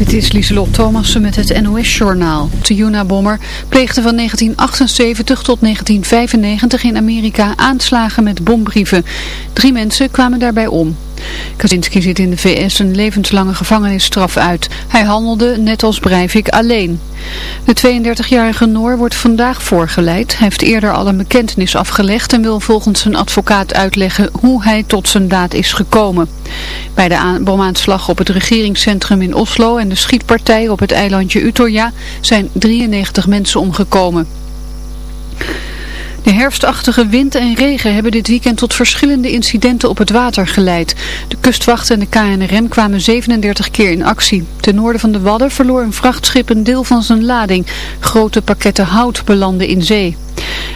Dit is Lieselot Thomassen met het NOS-journaal. De Yuna-bommer pleegde van 1978 tot 1995 in Amerika aanslagen met bombrieven. Drie mensen kwamen daarbij om. Kaczynski zit in de VS een levenslange gevangenisstraf uit. Hij handelde, net als Breivik, alleen. De 32-jarige Noor wordt vandaag voorgeleid. Hij heeft eerder al een bekentenis afgelegd en wil volgens zijn advocaat uitleggen hoe hij tot zijn daad is gekomen. Bij de bomaanslag op het regeringscentrum in Oslo en de schietpartij op het eilandje Utøya zijn 93 mensen omgekomen. De herfstachtige wind en regen hebben dit weekend tot verschillende incidenten op het water geleid. De kustwacht en de KNRM kwamen 37 keer in actie. Ten noorden van de Wadden verloor een vrachtschip een deel van zijn lading. Grote pakketten hout belanden in zee.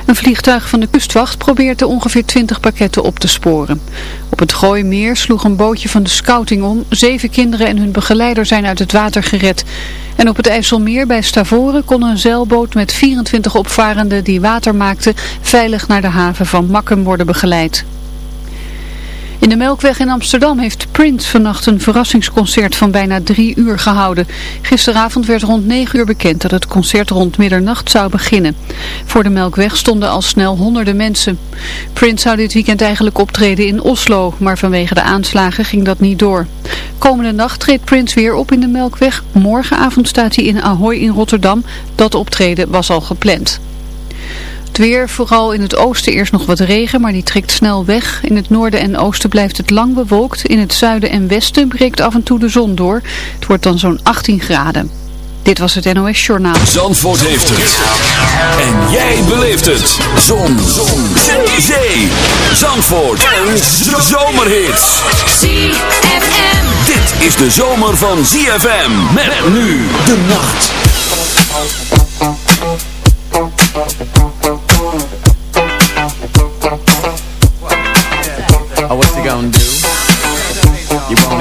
Een vliegtuig van de kustwacht probeert er ongeveer 20 pakketten op te sporen. Op het Gooimeer sloeg een bootje van de scouting om. Zeven kinderen en hun begeleider zijn uit het water gered. En op het IJsselmeer bij Stavoren kon een zeilboot met 24 opvarenden die water maakten veilig naar de haven van Makkum worden begeleid. In de Melkweg in Amsterdam heeft Prince vannacht een verrassingsconcert van bijna drie uur gehouden. Gisteravond werd rond negen uur bekend dat het concert rond middernacht zou beginnen. Voor de Melkweg stonden al snel honderden mensen. Prince zou dit weekend eigenlijk optreden in Oslo, maar vanwege de aanslagen ging dat niet door. Komende nacht treedt Prince weer op in de Melkweg. Morgenavond staat hij in Ahoy in Rotterdam. Dat optreden was al gepland. Het weer, vooral in het oosten eerst nog wat regen, maar die trekt snel weg. In het noorden en oosten blijft het lang bewolkt. In het zuiden en westen breekt af en toe de zon door. Het wordt dan zo'n 18 graden. Dit was het NOS Journaal. Zandvoort heeft het. En jij beleeft het. Zon. zon. Zee. Zee. Zandvoort. Een zomerhit. ZFM. Dit is de zomer van ZFM. Met nu de nacht.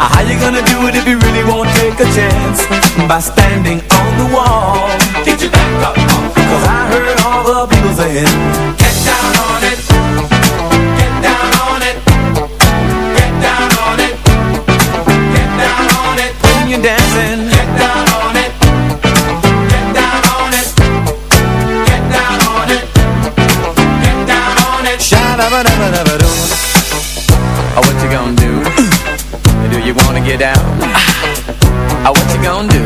How you gonna do it if you really won't take a chance By standing on the wall Get your back up Cause I heard all the people saying Get down on it. Get down on it. Get down on it. Get down on it. When you're dancing Get down on it. Get down on it. Get down on it. Get down on it. Sha-da-ba-da-ba-da-ba-doo. Gonna do?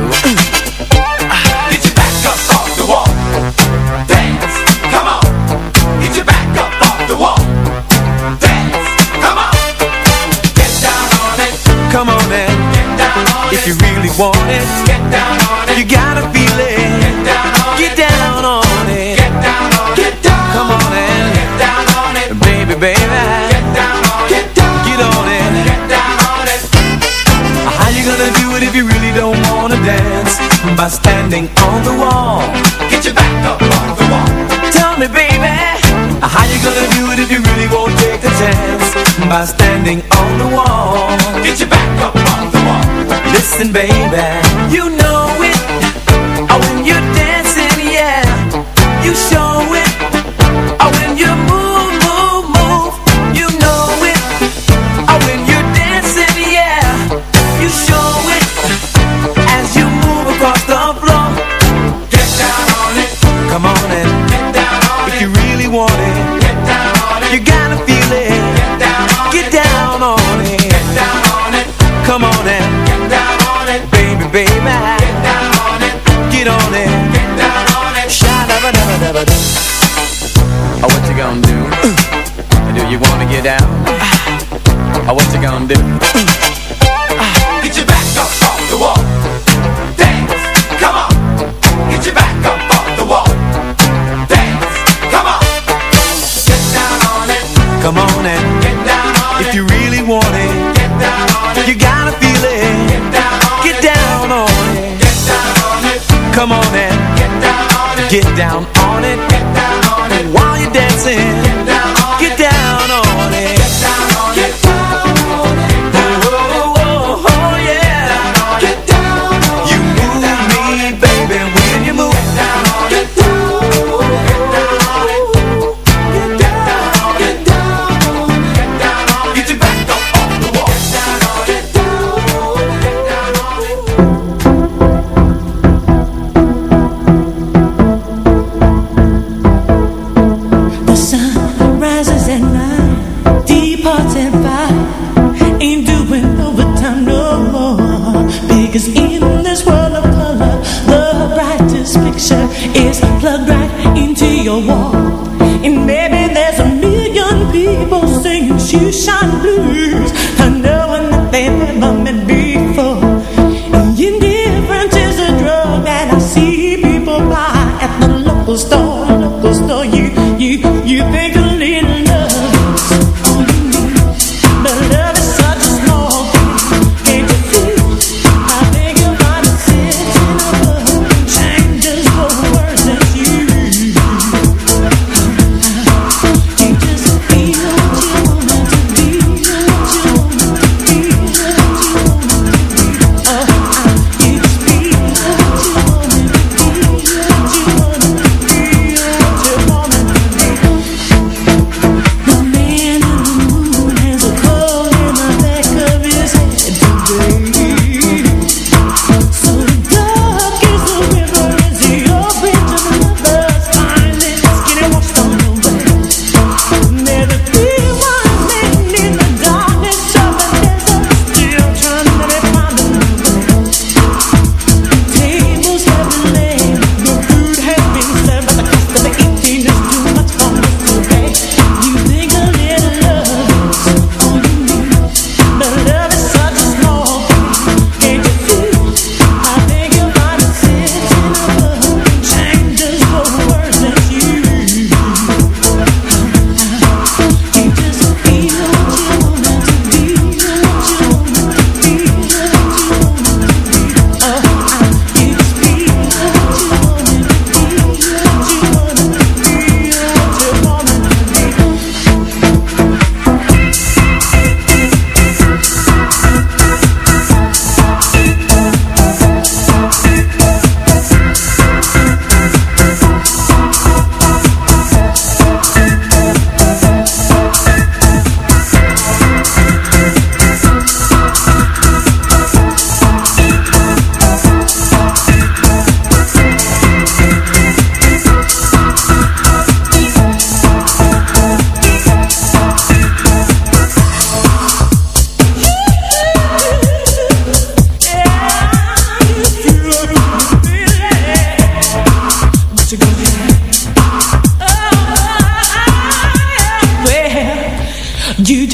standing on the wall. Get your back up on the wall. Listen baby. never do. Oh, what you gonna do? do you wanna get down? oh, what you gonna do? Get your back up off the wall. Dance, come on. Get your back up off the wall. Dance, come on. Get down on it. Come on and get down on if it. If you really want it, get down on it. You gotta feel it. Get down on it. Down on it. Get down on it. Come on and get down on it. Get down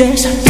Just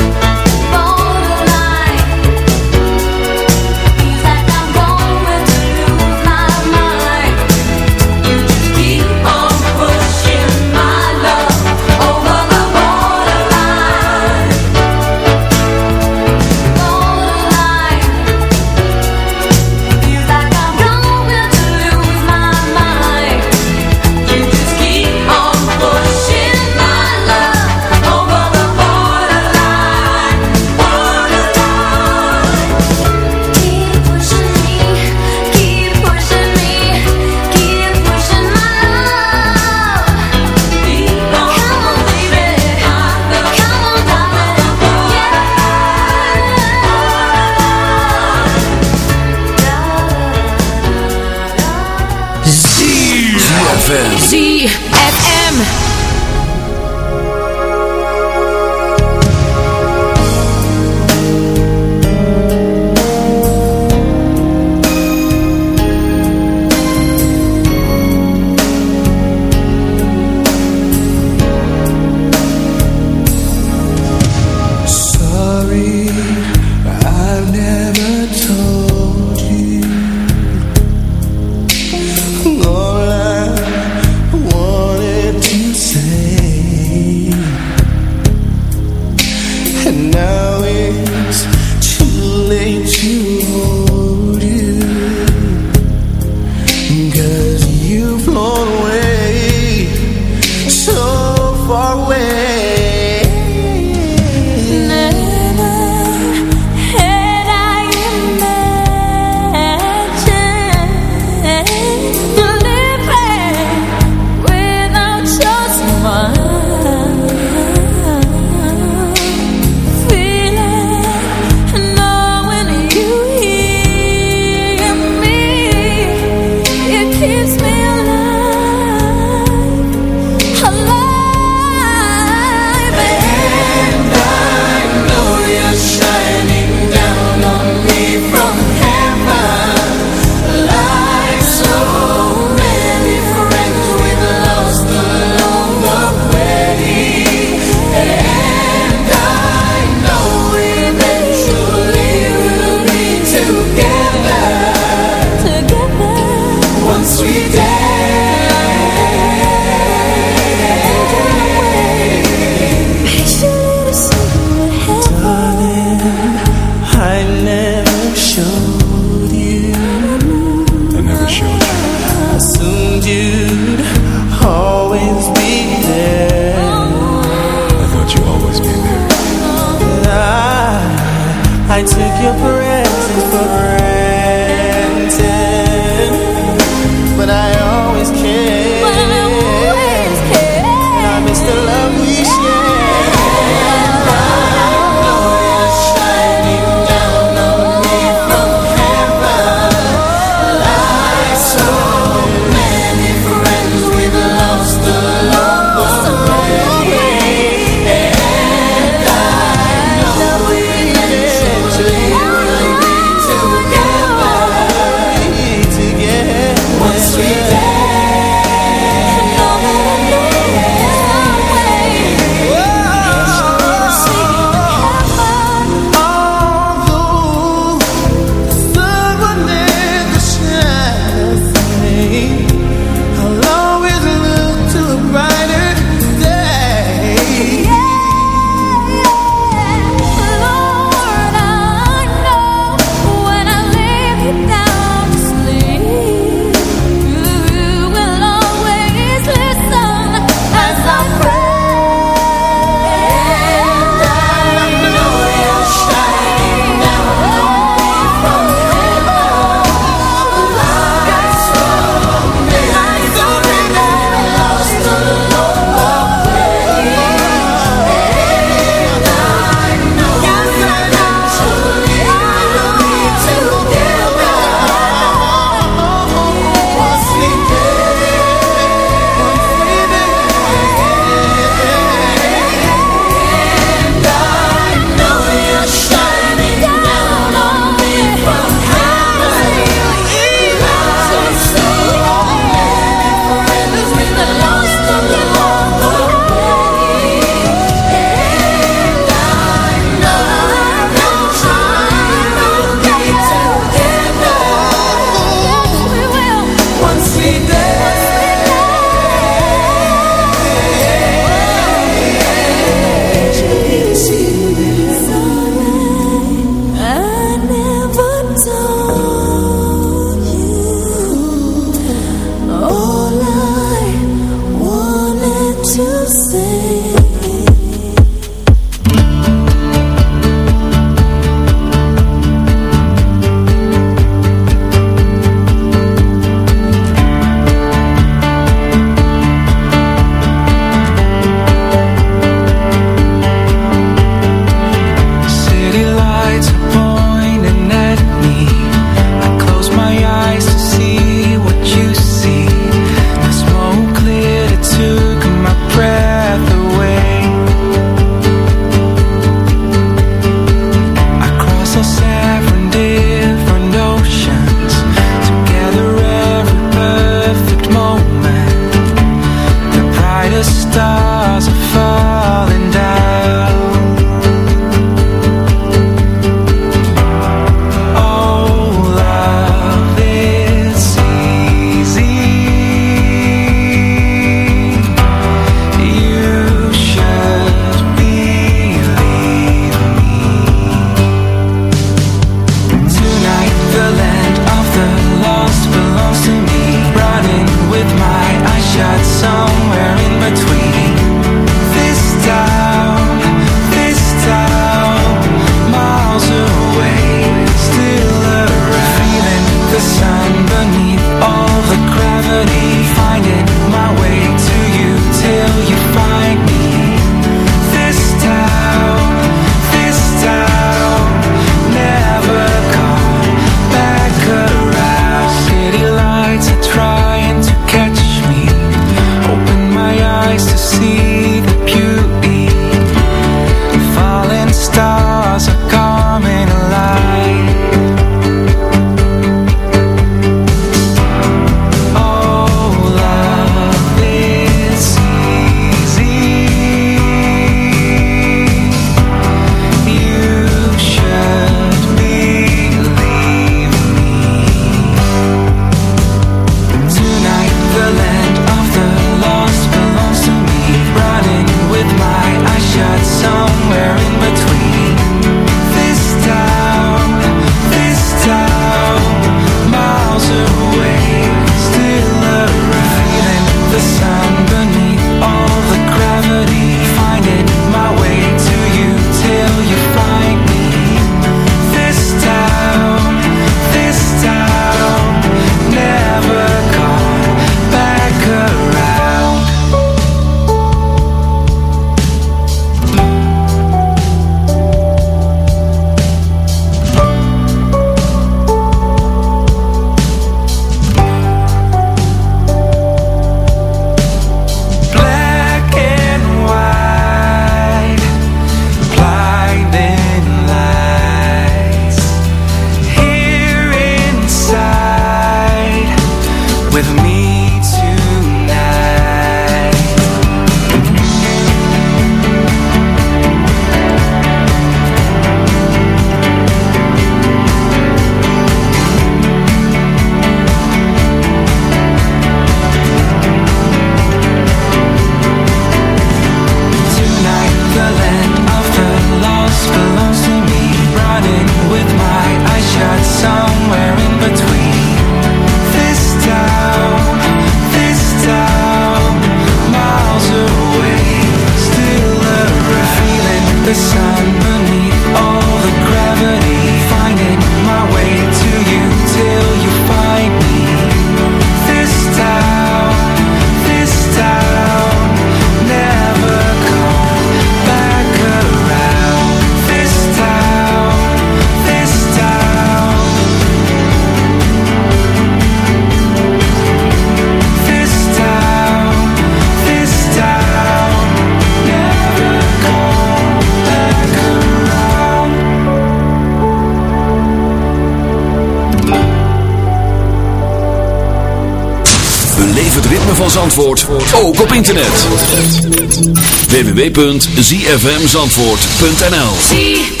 www.zfmzandvoort.nl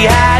we had